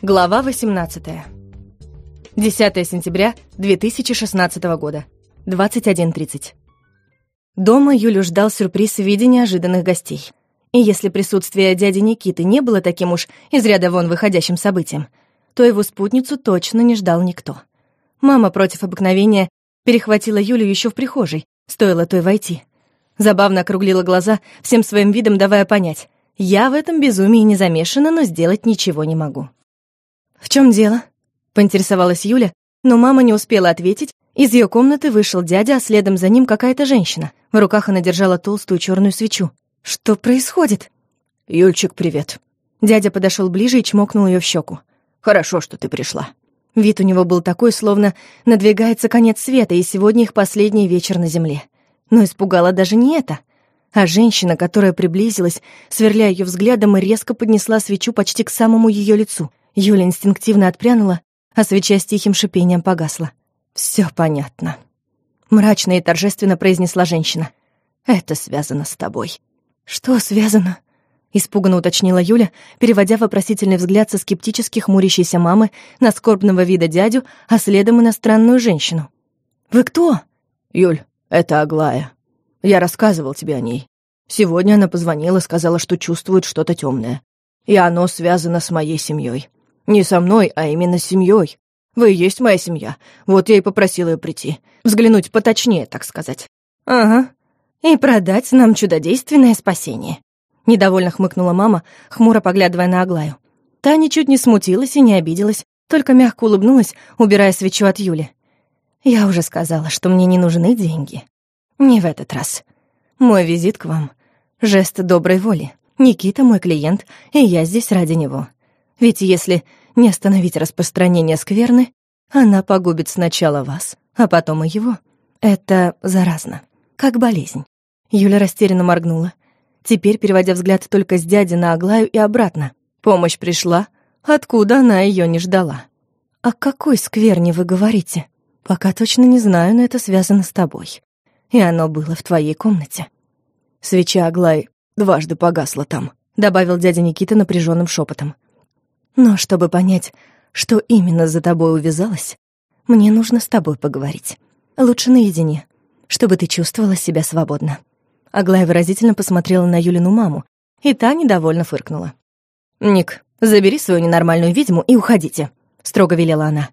Глава 18. 10 сентября 2016 года. 21.30. Дома Юлю ждал сюрприз в виде неожиданных гостей. И если присутствие дяди Никиты не было таким уж из ряда вон выходящим событием, то его спутницу точно не ждал никто. Мама против обыкновения перехватила Юлю еще в прихожей, стоило той войти. Забавно округлила глаза, всем своим видом давая понять, я в этом безумии не замешана, но сделать ничего не могу. «В чем дело?» — поинтересовалась Юля, но мама не успела ответить. Из ее комнаты вышел дядя, а следом за ним какая-то женщина. В руках она держала толстую черную свечу. «Что происходит?» «Юльчик, привет». Дядя подошел ближе и чмокнул ее в щеку. «Хорошо, что ты пришла». Вид у него был такой, словно надвигается конец света, и сегодня их последний вечер на земле. Но испугала даже не это, а женщина, которая приблизилась, сверляя ее взглядом и резко поднесла свечу почти к самому ее лицу. Юля инстинктивно отпрянула, а свеча с тихим шипением погасла. Все понятно. Мрачно и торжественно произнесла женщина. «Это связано с тобой». «Что связано?» Испуганно уточнила Юля, переводя вопросительный взгляд со скептически хмурящейся мамы на скорбного вида дядю, а следом и на странную женщину. «Вы кто?» «Юль, это Аглая. Я рассказывал тебе о ней. Сегодня она позвонила, сказала, что чувствует что-то темное. И оно связано с моей семьей. Не со мной, а именно с семьей. Вы и есть моя семья. Вот я и попросила ее прийти. Взглянуть поточнее, так сказать. Ага. И продать нам чудодейственное спасение. Недовольно хмыкнула мама, хмуро поглядывая на Аглаю. Та ничуть не смутилась и не обиделась, только мягко улыбнулась, убирая свечу от Юли. «Я уже сказала, что мне не нужны деньги. Не в этот раз. Мой визит к вам — жест доброй воли. Никита мой клиент, и я здесь ради него. Ведь если не остановить распространение скверны, она погубит сначала вас, а потом и его. Это заразно, как болезнь. Юля растерянно моргнула, теперь переводя взгляд только с дяди на Аглаю и обратно. Помощь пришла, откуда она ее не ждала. «О какой скверне вы говорите? Пока точно не знаю, но это связано с тобой. И оно было в твоей комнате». Свеча Аглай дважды погасла там, добавил дядя Никита напряженным шепотом. Но чтобы понять, что именно за тобой увязалось, мне нужно с тобой поговорить. Лучше наедине, чтобы ты чувствовала себя свободно». Аглая выразительно посмотрела на Юлину маму, и та недовольно фыркнула. «Ник, забери свою ненормальную ведьму и уходите», — строго велела она.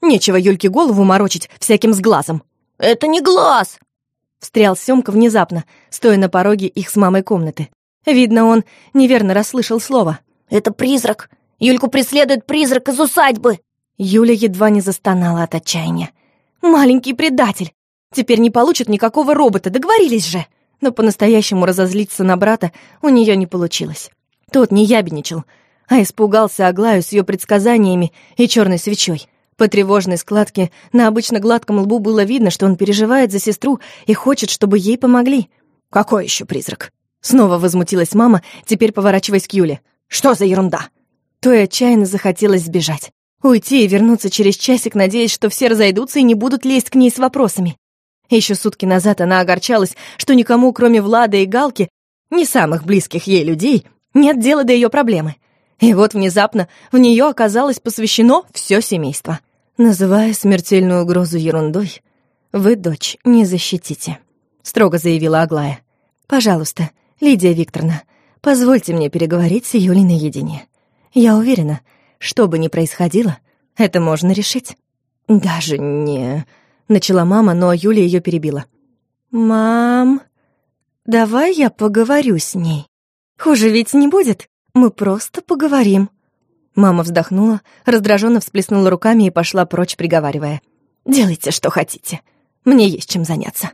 «Нечего Юльке голову морочить всяким сглазом». «Это не глаз!» — встрял Сёмка внезапно, стоя на пороге их с мамой комнаты. Видно, он неверно расслышал слово. «Это призрак. Юльку преследует призрак из усадьбы!» Юля едва не застонала от отчаяния. «Маленький предатель! Теперь не получит никакого робота, договорились же!» Но по-настоящему разозлиться на брата у нее не получилось. Тот не ябедничал, а испугался Аглаю с ее предсказаниями и черной свечой. По тревожной складке на обычно гладком лбу было видно, что он переживает за сестру и хочет, чтобы ей помогли. «Какой еще призрак?» Снова возмутилась мама, теперь поворачиваясь к Юле. «Что за ерунда?» То и отчаянно захотелось сбежать. Уйти и вернуться через часик, надеясь, что все разойдутся и не будут лезть к ней с вопросами. Еще сутки назад она огорчалась, что никому, кроме Влада и Галки, не самых близких ей людей, нет дела до ее проблемы. И вот внезапно в нее оказалось посвящено все семейство. Называя смертельную угрозу ерундой, вы дочь не защитите, строго заявила Аглая. Пожалуйста, Лидия Викторовна, позвольте мне переговорить с Юлей наедине. Я уверена, что бы ни происходило, это можно решить. Даже не... Начала мама, но Юля ее перебила. «Мам, давай я поговорю с ней. Хуже ведь не будет, мы просто поговорим». Мама вздохнула, раздраженно всплеснула руками и пошла прочь, приговаривая. «Делайте, что хотите. Мне есть чем заняться».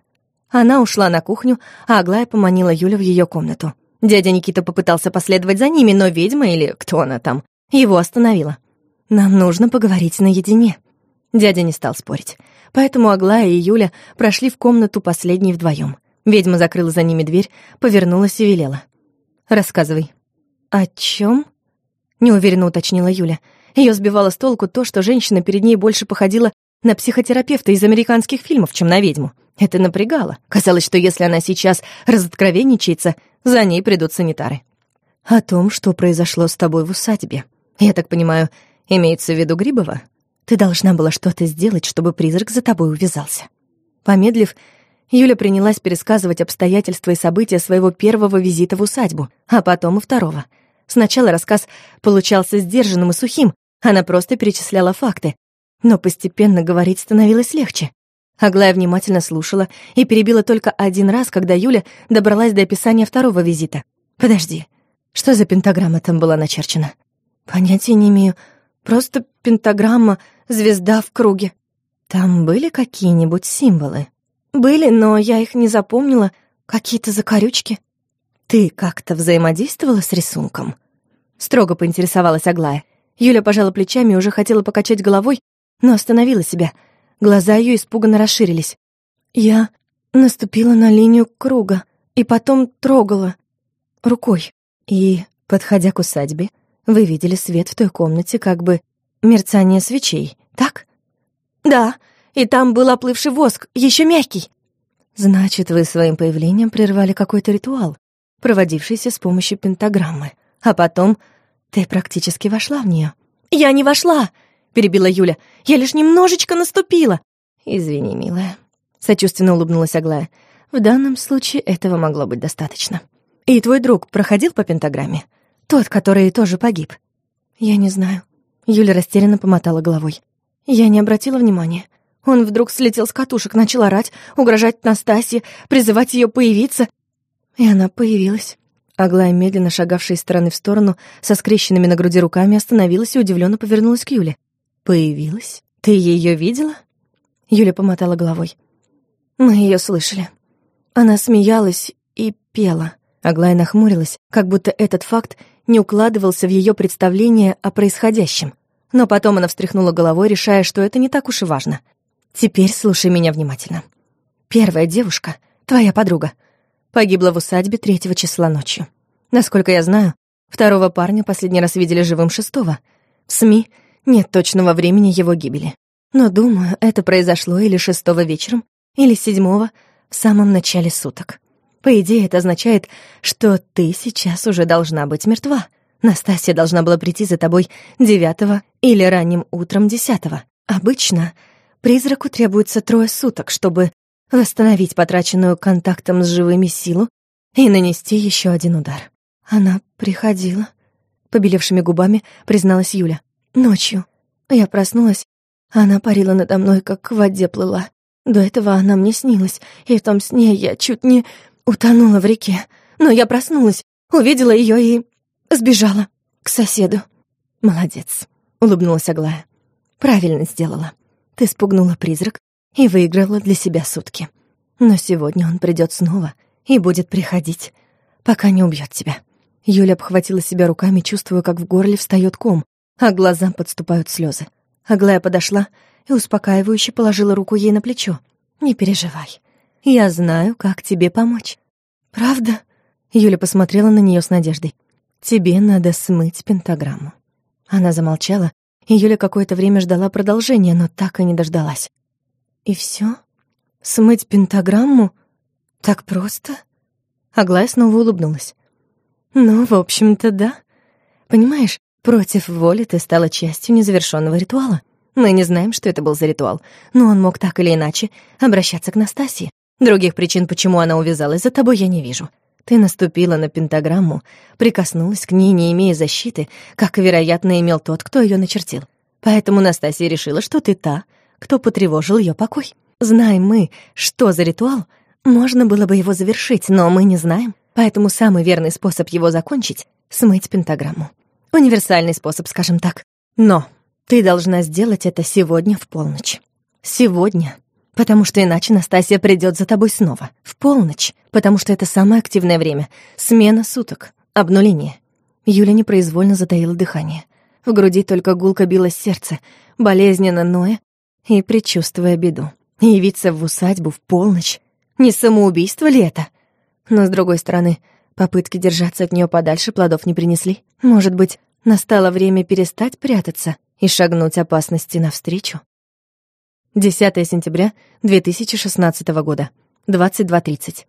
Она ушла на кухню, а Аглая поманила Юлю в ее комнату. Дядя Никита попытался последовать за ними, но ведьма или кто она там, его остановила. «Нам нужно поговорить наедине». Дядя не стал спорить. Поэтому Аглая и Юля прошли в комнату последней вдвоем. Ведьма закрыла за ними дверь, повернулась и велела. «Рассказывай». «О чем? неуверенно уточнила Юля. Ее сбивало с толку то, что женщина перед ней больше походила на психотерапевта из американских фильмов, чем на ведьму. Это напрягало. Казалось, что если она сейчас разоткровенничается, за ней придут санитары. О том, что произошло с тобой в усадьбе. Я так понимаю, Имеется в виду Грибова? Ты должна была что-то сделать, чтобы призрак за тобой увязался. Помедлив, Юля принялась пересказывать обстоятельства и события своего первого визита в усадьбу, а потом и второго. Сначала рассказ получался сдержанным и сухим, она просто перечисляла факты, но постепенно говорить становилось легче. Аглая внимательно слушала и перебила только один раз, когда Юля добралась до описания второго визита. «Подожди, что за пентаграмма там была начерчена?» «Понятия не имею. Просто пентаграмма, звезда в круге». «Там были какие-нибудь символы?» «Были, но я их не запомнила. Какие-то закорючки». «Ты как-то взаимодействовала с рисунком?» Строго поинтересовалась Аглая. Юля пожала плечами и уже хотела покачать головой, но остановила себя. Глаза ее испуганно расширились. «Я наступила на линию круга и потом трогала рукой. И, подходя к усадьбе, вы видели свет в той комнате, как бы мерцание свечей, так? Да, и там был оплывший воск, еще мягкий. Значит, вы своим появлением прервали какой-то ритуал, проводившийся с помощью пентаграммы, а потом ты практически вошла в нее. Я не вошла, перебила Юля. Я лишь немножечко наступила. Извини, милая, сочувственно улыбнулась Аглая. В данном случае этого могло быть достаточно. И твой друг проходил по пентаграмме? Тот, который тоже погиб. Я не знаю. Юля растерянно помотала головой. Я не обратила внимания. Он вдруг слетел с катушек, начал орать, угрожать Настасье, призывать ее появиться. И она появилась. Аглая, медленно шагавшая из стороны в сторону, со скрещенными на груди руками, остановилась и удивленно повернулась к Юле. «Появилась? Ты ее видела?» Юля помотала головой. «Мы ее слышали. Она смеялась и пела». Аглая нахмурилась, как будто этот факт не укладывался в ее представление о происходящем. Но потом она встряхнула головой, решая, что это не так уж и важно. «Теперь слушай меня внимательно. Первая девушка, твоя подруга, погибла в усадьбе третьего числа ночью. Насколько я знаю, второго парня последний раз видели живым шестого. В СМИ нет точного времени его гибели. Но, думаю, это произошло или шестого вечером, или седьмого в самом начале суток. По идее, это означает, что ты сейчас уже должна быть мертва. Настасья должна была прийти за тобой девятого или ранним утром десятого. Обычно призраку требуется трое суток, чтобы восстановить потраченную контактом с живыми силу и нанести еще один удар. Она приходила, побелевшими губами призналась Юля. Ночью. Я проснулась, она парила надо мной, как в воде плыла. До этого она мне снилась, и в том сне я чуть не Утонула в реке, но я проснулась, увидела ее и... сбежала к соседу. Молодец, улыбнулась Аглая. Правильно сделала. Ты спугнула призрак и выиграла для себя сутки. Но сегодня он придет снова и будет приходить, пока не убьет тебя. Юля обхватила себя руками, чувствуя, как в горле встает ком, а глазам подступают слезы. Аглая подошла и успокаивающе положила руку ей на плечо. «Не переживай. Я знаю, как тебе помочь». «Правда?» Юля посмотрела на нее с надеждой. «Тебе надо смыть пентаграмму». Она замолчала, и Юля какое-то время ждала продолжения, но так и не дождалась. «И все? Смыть пентаграмму? Так просто?» Аглая снова улыбнулась. «Ну, в общем-то, да. Понимаешь, против воли ты стала частью незавершенного ритуала. Мы не знаем, что это был за ритуал, но он мог так или иначе обращаться к Настасье. Других причин, почему она увязалась за тобой, я не вижу. Ты наступила на пентаграмму, прикоснулась к ней, не имея защиты, как, вероятно, имел тот, кто ее начертил. Поэтому Настасья решила, что ты та, кто потревожил ее покой. Знаем мы, что за ритуал, можно было бы его завершить, но мы не знаем. Поэтому самый верный способ его закончить — смыть пентаграмму. Универсальный способ, скажем так. Но ты должна сделать это сегодня в полночь. Сегодня потому что иначе Настасья придет за тобой снова. В полночь, потому что это самое активное время. Смена суток. Обнуление. Юля непроизвольно затаила дыхание. В груди только гулко билось сердце, болезненно ноя и предчувствуя беду. Явиться в усадьбу в полночь. Не самоубийство ли это? Но, с другой стороны, попытки держаться от нее подальше плодов не принесли. Может быть, настало время перестать прятаться и шагнуть опасности навстречу? 10 сентября 2016 года, 22.30.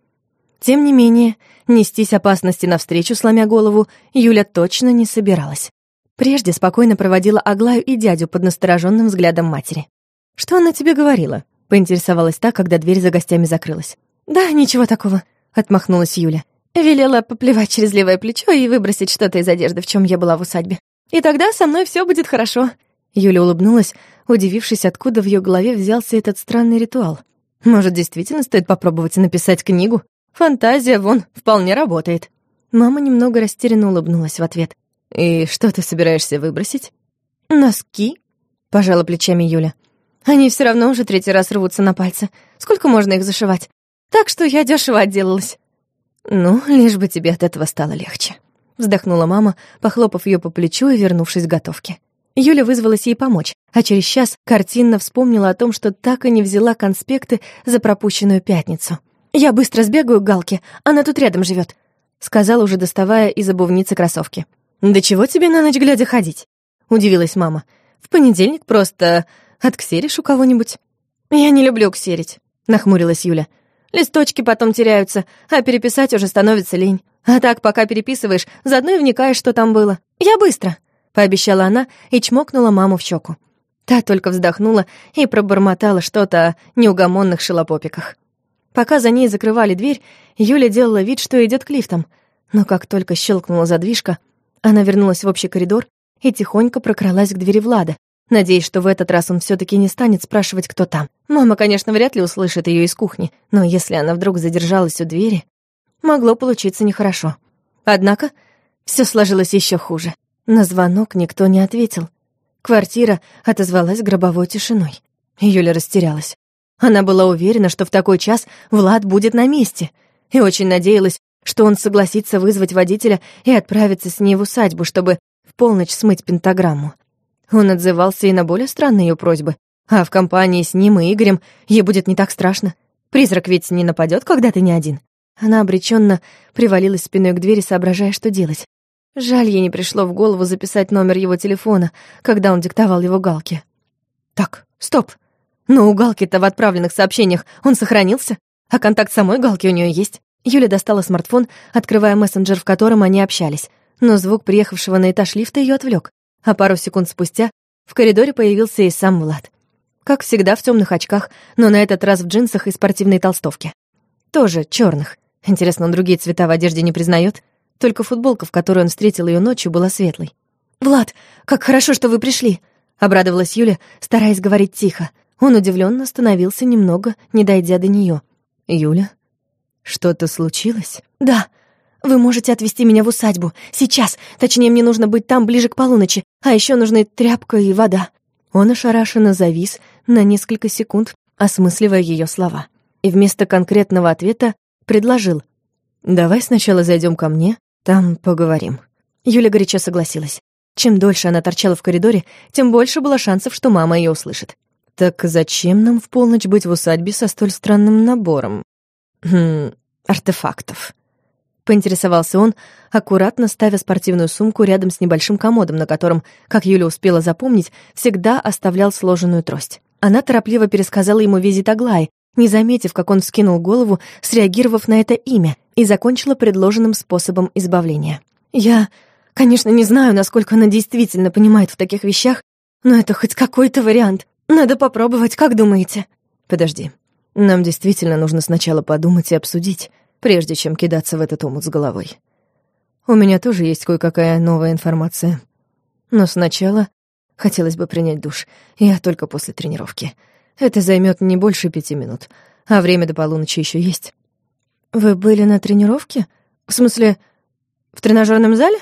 Тем не менее, нестись опасности навстречу, сломя голову, Юля точно не собиралась. Прежде спокойно проводила Аглаю и дядю под настороженным взглядом матери. «Что она тебе говорила?» — поинтересовалась та, когда дверь за гостями закрылась. «Да, ничего такого», — отмахнулась Юля. Велела поплевать через левое плечо и выбросить что-то из одежды, в чем я была в усадьбе. И тогда со мной все будет хорошо. Юля улыбнулась, удивившись, откуда в ее голове взялся этот странный ритуал. Может, действительно стоит попробовать написать книгу? Фантазия, вон, вполне работает. Мама немного растерянно улыбнулась в ответ. «И что ты собираешься выбросить?» «Носки», — пожала плечами Юля. «Они все равно уже третий раз рвутся на пальцы. Сколько можно их зашивать? Так что я дешево отделалась». «Ну, лишь бы тебе от этого стало легче», — вздохнула мама, похлопав ее по плечу и вернувшись к готовке. Юля вызвалась ей помочь, а через час картинно вспомнила о том, что так и не взяла конспекты за пропущенную пятницу. «Я быстро сбегаю к Галке, она тут рядом живет, сказала уже доставая из обувницы кроссовки. «Да чего тебе на ночь глядя ходить?» — удивилась мама. «В понедельник просто отксеришь у кого-нибудь». «Я не люблю ксерить», — нахмурилась Юля. Листочки потом теряются, а переписать уже становится лень. А так, пока переписываешь, заодно и вникаешь, что там было. Я быстро», — пообещала она и чмокнула маму в щеку. Та только вздохнула и пробормотала что-то о неугомонных шелопопиках. Пока за ней закрывали дверь, Юля делала вид, что идет к лифтам. Но как только щелкнула задвижка, она вернулась в общий коридор и тихонько прокралась к двери Влада, Надеюсь, что в этот раз он все таки не станет спрашивать, кто там. Мама, конечно, вряд ли услышит ее из кухни, но если она вдруг задержалась у двери, могло получиться нехорошо. Однако все сложилось еще хуже. На звонок никто не ответил. Квартира отозвалась гробовой тишиной. Юля растерялась. Она была уверена, что в такой час Влад будет на месте, и очень надеялась, что он согласится вызвать водителя и отправиться с ней в усадьбу, чтобы в полночь смыть пентаграмму. Он отзывался и на более странные ее просьбы. А в компании с ним и Игорем ей будет не так страшно. Призрак ведь не нападет, когда ты не один. Она обреченно привалилась спиной к двери, соображая, что делать. Жаль, ей не пришло в голову записать номер его телефона, когда он диктовал его Галке. Так, стоп. Но у Галки-то в отправленных сообщениях он сохранился, а контакт самой Галки у нее есть. Юля достала смартфон, открывая мессенджер, в котором они общались. Но звук приехавшего на этаж лифта ее отвлек а пару секунд спустя в коридоре появился и сам Влад. Как всегда, в темных очках, но на этот раз в джинсах и спортивной толстовке. Тоже черных. Интересно, он другие цвета в одежде не признает? Только футболка, в которой он встретил ее ночью, была светлой. «Влад, как хорошо, что вы пришли!» — обрадовалась Юля, стараясь говорить тихо. Он удивленно остановился немного, не дойдя до нее. «Юля, что-то случилось?» «Да», вы можете отвезти меня в усадьбу. Сейчас. Точнее, мне нужно быть там ближе к полуночи. А еще нужны тряпка и вода». Он ошарашенно завис на несколько секунд, осмысливая ее слова. И вместо конкретного ответа предложил. «Давай сначала зайдем ко мне, там поговорим». Юля горячо согласилась. Чем дольше она торчала в коридоре, тем больше было шансов, что мама ее услышит. «Так зачем нам в полночь быть в усадьбе со столь странным набором?» «Хм, артефактов», поинтересовался он, аккуратно ставя спортивную сумку рядом с небольшим комодом, на котором, как Юля успела запомнить, всегда оставлял сложенную трость. Она торопливо пересказала ему визит Аглаи, не заметив, как он вскинул голову, среагировав на это имя, и закончила предложенным способом избавления. «Я, конечно, не знаю, насколько она действительно понимает в таких вещах, но это хоть какой-то вариант. Надо попробовать, как думаете?» «Подожди. Нам действительно нужно сначала подумать и обсудить, прежде чем кидаться в этот омут с головой. У меня тоже есть кое-какая новая информация. Но сначала хотелось бы принять душ. Я только после тренировки. Это займет не больше пяти минут, а время до полуночи еще есть. Вы были на тренировке? В смысле, в тренажерном зале?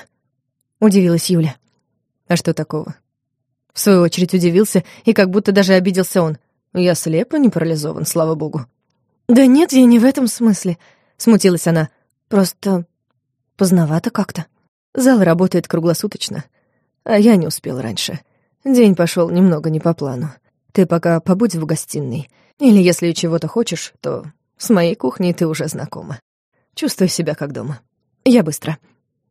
Удивилась Юля. А что такого? В свою очередь удивился и как будто даже обиделся он. Я слеп и не парализован, слава богу. Да нет, я не в этом смысле. — смутилась она. «Просто поздновато как-то. Зал работает круглосуточно, а я не успел раньше. День пошел немного не по плану. Ты пока побудь в гостиной. Или если чего-то хочешь, то с моей кухней ты уже знакома. Чувствуй себя как дома. Я быстро».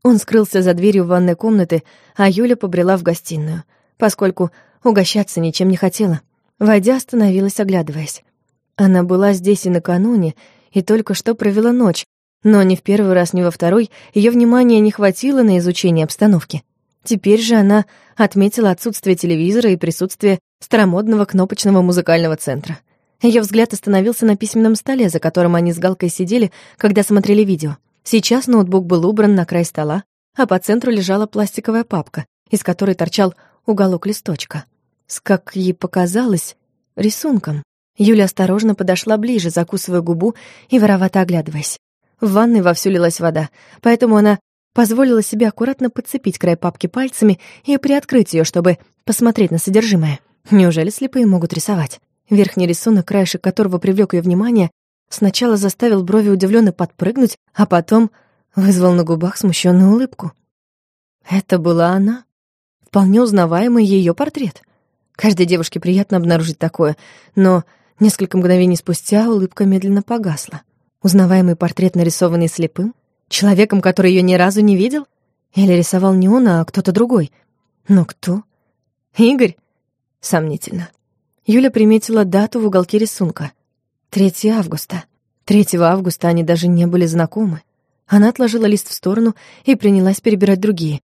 Он скрылся за дверью ванной комнаты, а Юля побрела в гостиную, поскольку угощаться ничем не хотела. Войдя, остановилась, оглядываясь. Она была здесь и накануне, и только что провела ночь, но ни в первый раз, ни во второй ее внимания не хватило на изучение обстановки. Теперь же она отметила отсутствие телевизора и присутствие старомодного кнопочного музыкального центра. Ее взгляд остановился на письменном столе, за которым они с Галкой сидели, когда смотрели видео. Сейчас ноутбук был убран на край стола, а по центру лежала пластиковая папка, из которой торчал уголок листочка. С, как ей показалось, рисунком. Юля осторожно подошла ближе, закусывая губу и воровато оглядываясь. В ванной вовсю лилась вода, поэтому она позволила себе аккуратно подцепить край папки пальцами и приоткрыть ее, чтобы посмотреть на содержимое. Неужели слепые могут рисовать? Верхний рисунок, краешек которого привлек ее внимание, сначала заставил брови удивленно подпрыгнуть, а потом вызвал на губах смущенную улыбку. Это была она. Вполне узнаваемый ее портрет. Каждой девушке приятно обнаружить такое, но несколько мгновений спустя улыбка медленно погасла. Узнаваемый портрет, нарисованный слепым? Человеком, который ее ни разу не видел? Или рисовал не он, а кто-то другой? Но кто? Игорь? Сомнительно. Юля приметила дату в уголке рисунка. 3 августа. 3 августа они даже не были знакомы. Она отложила лист в сторону и принялась перебирать другие.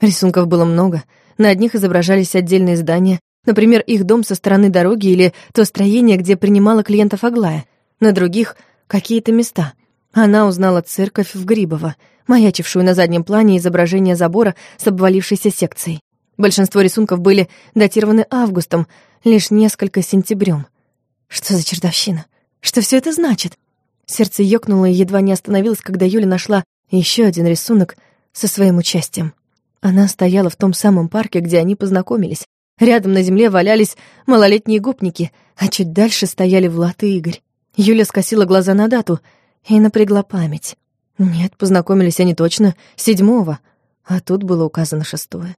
Рисунков было много. На одних изображались отдельные здания, например, их дом со стороны дороги или то строение, где принимала клиентов Аглая. На других — какие-то места. Она узнала церковь в Грибово, маячившую на заднем плане изображение забора с обвалившейся секцией. Большинство рисунков были датированы августом, лишь несколько сентябрем. Что за чертовщина? Что все это значит? Сердце ёкнуло и едва не остановилось, когда Юля нашла еще один рисунок со своим участием. Она стояла в том самом парке, где они познакомились. Рядом на земле валялись малолетние гопники, а чуть дальше стояли Влад и Игорь. Юля скосила глаза на дату и напрягла память. Нет, познакомились они точно седьмого, а тут было указано шестое.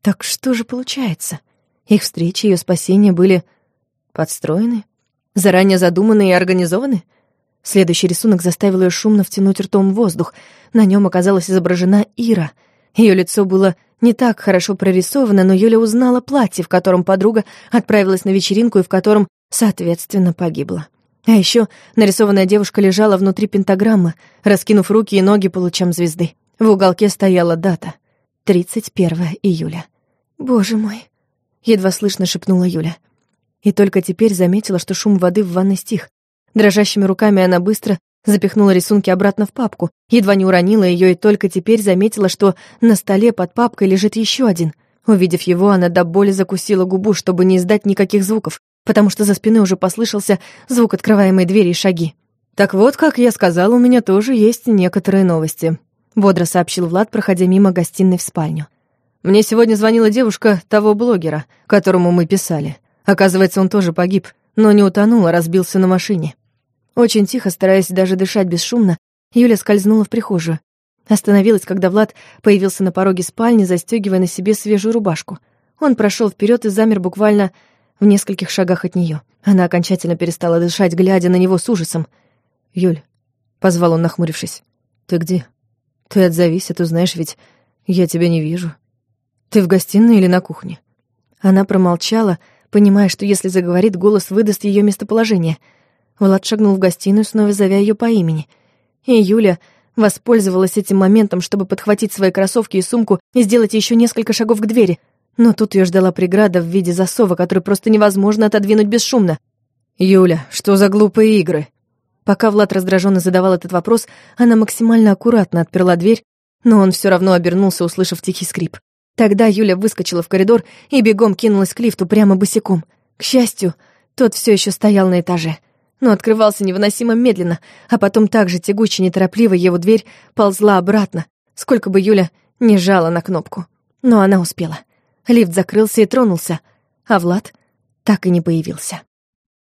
Так что же получается? Их встречи, ее спасение были подстроены, заранее задуманы и организованы? Следующий рисунок заставил ее шумно втянуть ртом воздух. На нем оказалась изображена Ира. Ее лицо было не так хорошо прорисовано, но Юля узнала платье, в котором подруга отправилась на вечеринку и в котором, соответственно, погибла. А еще нарисованная девушка лежала внутри пентаграммы, раскинув руки и ноги по лучам звезды. В уголке стояла дата — 31 июля. «Боже мой!» — едва слышно шепнула Юля. И только теперь заметила, что шум воды в ванной стих. Дрожащими руками она быстро запихнула рисунки обратно в папку, едва не уронила ее и только теперь заметила, что на столе под папкой лежит еще один. Увидев его, она до боли закусила губу, чтобы не издать никаких звуков, потому что за спиной уже послышался звук открываемой двери и шаги. «Так вот, как я сказал, у меня тоже есть некоторые новости», — бодро сообщил Влад, проходя мимо гостиной в спальню. Мне сегодня звонила девушка того блогера, которому мы писали. Оказывается, он тоже погиб, но не утонул, а разбился на машине. Очень тихо, стараясь даже дышать бесшумно, Юля скользнула в прихожую. Остановилась, когда Влад появился на пороге спальни, застегивая на себе свежую рубашку. Он прошел вперед и замер буквально в нескольких шагах от нее. Она окончательно перестала дышать, глядя на него с ужасом. «Юль», — позвал он, нахмурившись, — «ты где? Ты отзовись, а то знаешь, ведь я тебя не вижу». «Ты в гостиной или на кухне?» Она промолчала, понимая, что если заговорит, голос выдаст ее местоположение. Влад шагнул в гостиную, снова зовя ее по имени. И Юля воспользовалась этим моментом, чтобы подхватить свои кроссовки и сумку и сделать еще несколько шагов к двери. Но тут ее ждала преграда в виде засова, который просто невозможно отодвинуть бесшумно. «Юля, что за глупые игры?» Пока Влад раздраженно задавал этот вопрос, она максимально аккуратно отперла дверь, но он все равно обернулся, услышав тихий скрип. Тогда Юля выскочила в коридор и бегом кинулась к лифту прямо босиком. К счастью, тот все еще стоял на этаже, но открывался невыносимо медленно, а потом так же тягуче неторопливо его дверь ползла обратно, сколько бы Юля не жала на кнопку. Но она успела. Лифт закрылся и тронулся, а Влад так и не появился.